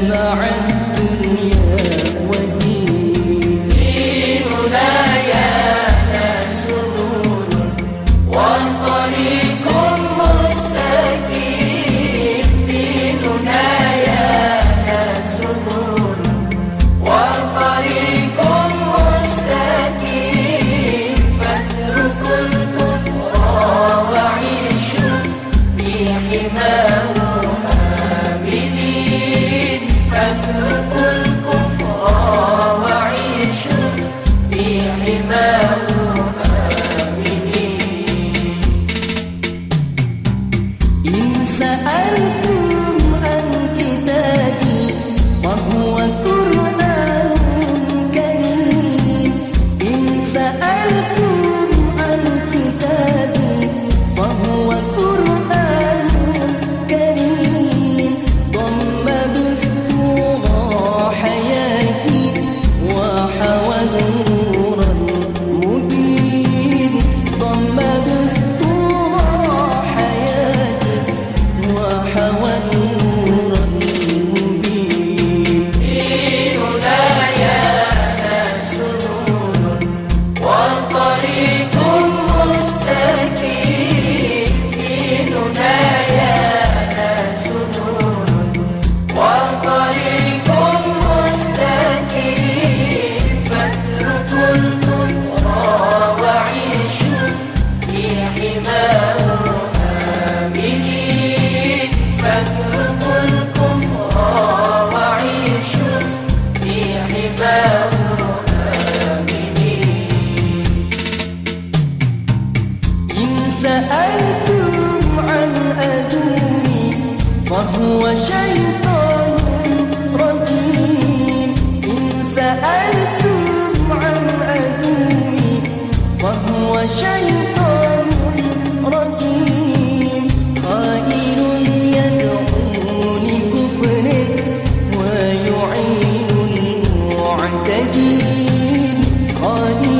معك سألتم عن أدوني فهو شيطان رجيم. إن سألتم عن أدوني فهو شيطان رجيم. خائن يدعو لكفر ويعين المعتدين. خائن